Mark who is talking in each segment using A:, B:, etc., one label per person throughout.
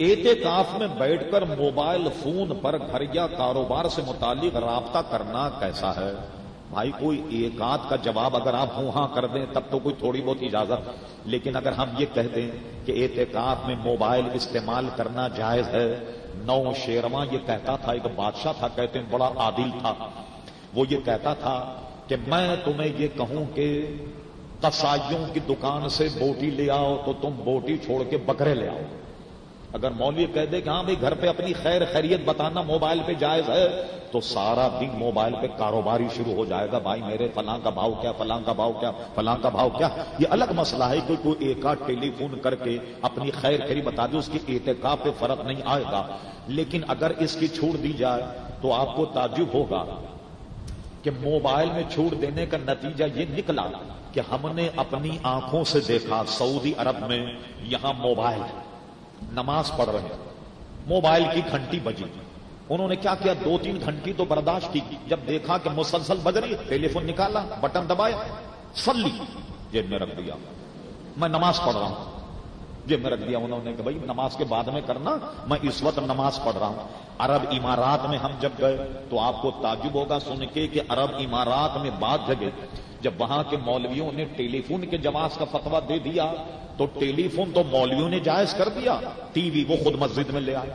A: اعتکاف میں بیٹھ کر موبائل فون پر گھر یا کاروبار سے متعلق رابطہ کرنا کیسا ہے؟ بھائی، کوئی ایک آدھ کا جواب اگر آپ ہوں ہاں کر دیں، تب تو کوئی تھوڑی بہت اجازت۔ لیکن اگر ہم یہ کہہ دیں کہ اعتکاف میں موبائل استعمال کرنا جائز ہے، نو شیرواں یہ کہتا تھا، ایک بادشاہ تھا، کہتے ہیں بڑا عادل تھا۔ وہ یہ کہتا تھا کہ میں تمہیں یہ کہوں کہ کسائیوں کی دکان سے بوٹی لے آؤ تو تم بوٹی چھوڑ کے بکرے لے آؤ۔ اگر مولوی کہہ دے کہ ہاں بھائی گھر پہ اپنی خیر خیریت بتانا موبائل پہ جائز ہے، تو سارا دن موبائل پہ کاروباری شروع ہو جائے گا، بھائی میرے فلاں کا بھاؤ کیا، فلاں کا بھاؤ کیا، فلاں کا بھاؤ کیا؟ یہ الگ مسئلہ ہے کہ کوئی ایک آدھ ٹیلی فون کر کے اپنی خیر خیری بتا دے، اس کی احتکاب پہ فرق نہیں آئے گا۔ لیکن اگر اس کی چھوٹ دی جائے تو آپ کو تعجب ہوگا کہ موبائل میں چھوٹ دینے کا نتیجہ یہ نکلا کہ ہم نے اپنی آنکھوں سے دیکھا، سعودی عرب میں یہاں موبائل ہے۔ نماز پڑھ رہے ہیں۔ موبائل کی گھنٹی بجی۔ انہوں نے کیا کیا؟ دو تین گھنٹی تو برداشت کی۔ جب دیکھا کہ مسلسل بج رہی ٹیلی فون نکالا، بٹن دبایا سل جیب میں رکھ دیا۔ میں نماز پڑھ رہا ہوں۔ جیب میں رکھ دیا انہوں نے کہ بھائی نماز کے بعد میں کرنا، میں اس وقت نماز پڑھ رہا ہوں۔ عرب امارات میں ہم جب گئے تو آپ کو تعجب ہوگا سن کے کہ عرب امارات میں بعد جگہ جب وہاں کے مولویوں نے ٹیلی فون کے جواز کا فتوا دے دیا، تو ٹیلی فون تو مولویوں نے جائز کر دیا۔ ٹی وی وہ خود مسجد میں لے آئے۔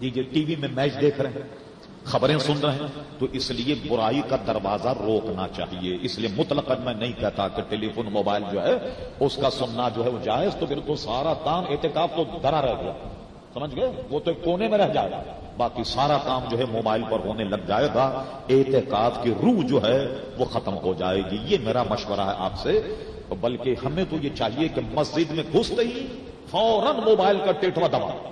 A: جی, جی، ٹی وی میں میچ دیکھ رہے ہیں۔ خبریں سن رہے ہیں، تو اس لیے برائی کا دروازہ روکنا چاہیے۔ اس لیے مطلق میں نہیں کہتا کہ ٹیلی فون موبائل جو ہے، اس کا سننا جو ہے وہ جائز۔ تو بالکل سارا کام احتکاب تو درا رہ گیا۔ سمجھ گئے؟ وہ تو کونے میں رہ جائے گا۔ باقی سارا کام جو ہے موبائل پر ہونے لگ جائے گا۔ احتکاب کی روح جو ہے وہ ختم ہو جائے گی۔ یہ میرا مشورہ ہے آپ سے۔ بلکہ ہمیں تو یہ چاہیے کہ مسجد میں گھستے ہی فوراً موبائل کا ٹیٹوا دبا۔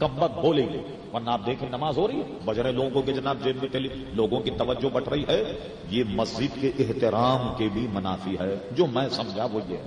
A: کمبت بولیں گے ورنہ آپ دیکھیں نماز ہو رہی ہے۔ بجرے لوگوں کے جناب جیب میں چلی لوگوں کی توجہ بٹ رہی ہے۔ یہ مسجد کے احترام کے بھی منافی ہے۔ جو میں سمجھا وہ یہ ہے۔